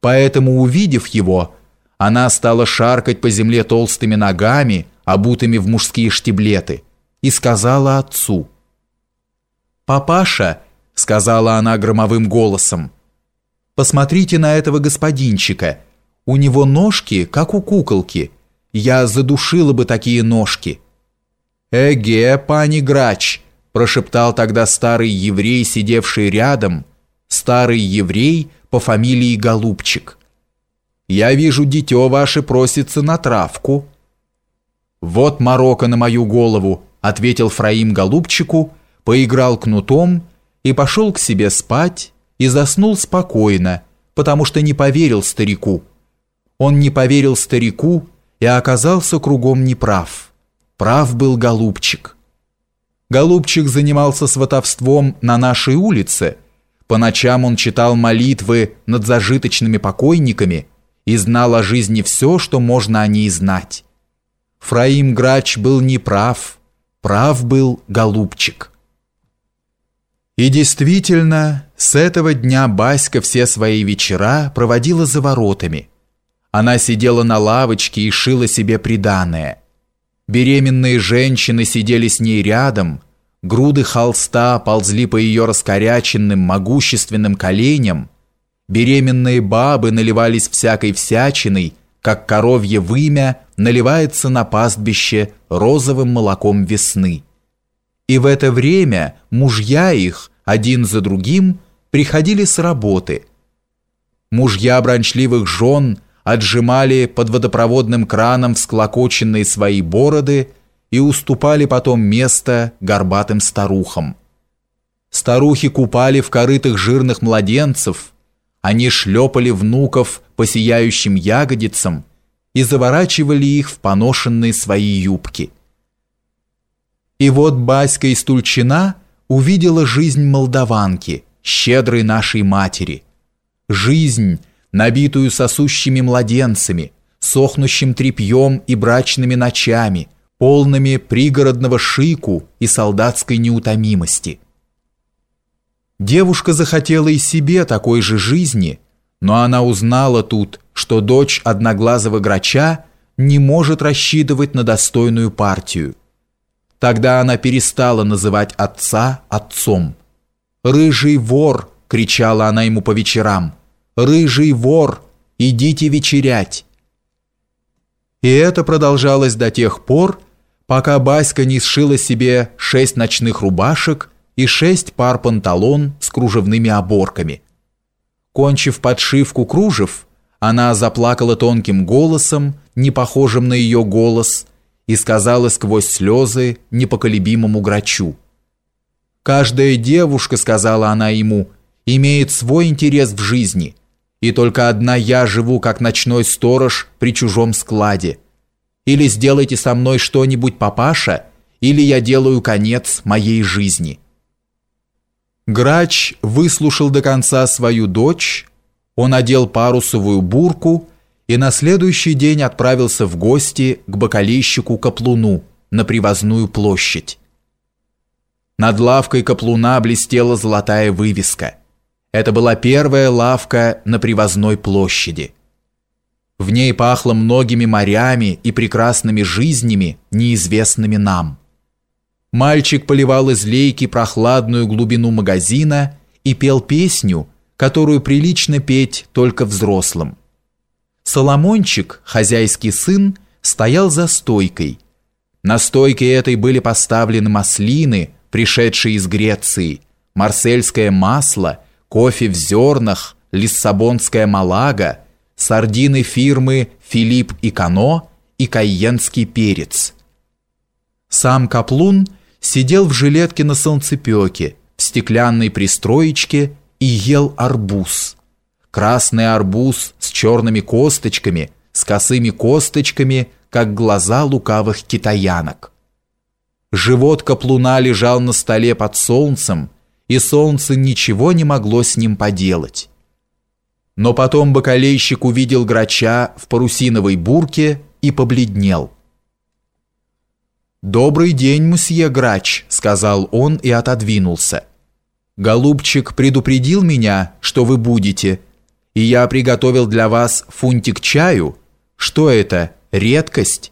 Поэтому, увидев его, она стала шаркать по земле толстыми ногами, обутыми в мужские штиблеты, и сказала отцу. «Папаша», — сказала она громовым голосом, — «посмотрите на этого господинчика. У него ножки, как у куколки. Я задушила бы такие ножки». «Эге, пани Грач», – прошептал тогда старый еврей, сидевший рядом, старый еврей по фамилии Голубчик. «Я вижу, дитё ваше просится на травку». «Вот морока на мою голову», – ответил Фраим Голубчику, поиграл кнутом и пошел к себе спать и заснул спокойно, потому что не поверил старику. Он не поверил старику и оказался кругом неправ. Прав был Голубчик. Голубчик занимался сватовством на нашей улице. По ночам он читал молитвы над зажиточными покойниками и знал о жизни все, что можно о ней знать. Фраим Грач был неправ, прав был Голубчик. И действительно, с этого дня Баська все свои вечера проводила за воротами. Она сидела на лавочке и шила себе приданое. Беременные женщины сидели с ней рядом, груды холста ползли по ее раскоряченным, могущественным коленям, беременные бабы наливались всякой всячиной, как коровье вымя наливается на пастбище розовым молоком весны. И в это время мужья их, один за другим, приходили с работы. Мужья брончливых жен – отжимали под водопроводным краном всклокоченные свои бороды и уступали потом место горбатым старухам. Старухи купали в корытых жирных младенцев, они шлепали внуков по сияющим ягодицам и заворачивали их в поношенные свои юбки. И вот Баська из Тульчина увидела жизнь молдаванки, щедрой нашей матери. Жизнь, набитую сосущими младенцами, сохнущим тряпьем и брачными ночами, полными пригородного шику и солдатской неутомимости. Девушка захотела и себе такой же жизни, но она узнала тут, что дочь одноглазого грача не может рассчитывать на достойную партию. Тогда она перестала называть отца отцом. «Рыжий вор!» — кричала она ему по вечерам – рыжий вор, идите вечерять. И это продолжалось до тех пор, пока Баська не сшила себе шесть ночных рубашек и шесть пар панталон с кружевными оборками. Кончив подшивку кружев, она заплакала тонким голосом, не похожим на ее голос, и сказала сквозь слезы непоколебимому грачу. «Каждая девушка, — сказала она ему, — имеет свой интерес в жизни — и только одна я живу как ночной сторож при чужом складе. Или сделайте со мной что-нибудь, папаша, или я делаю конец моей жизни». Грач выслушал до конца свою дочь, он одел парусовую бурку и на следующий день отправился в гости к бакалейщику Каплуну на Привозную площадь. Над лавкой Каплуна блестела золотая вывеска – это была первая лавка на привозной площади. В ней пахло многими морями и прекрасными жизнями, неизвестными нам. Мальчик поливал из лейки прохладную глубину магазина и пел песню, которую прилично петь только взрослым. Соломончик, хозяйский сын, стоял за стойкой. На стойке этой были поставлены маслины, пришедшие из Греции, марсельское масло – кофе в зернах, лиссабонская малага, сардины фирмы «Филипп и Кано» и кайенский перец. Сам Каплун сидел в жилетке на солнцепеке, в стеклянной пристроечке и ел арбуз. Красный арбуз с черными косточками, с косыми косточками, как глаза лукавых китаянок. Живот Каплуна лежал на столе под солнцем, и солнце ничего не могло с ним поделать. Но потом бакалейщик увидел грача в парусиновой бурке и побледнел. «Добрый день, мсье Грач», — сказал он и отодвинулся. «Голубчик предупредил меня, что вы будете, И я приготовил для вас фунтик чаю. Что это, редкость?»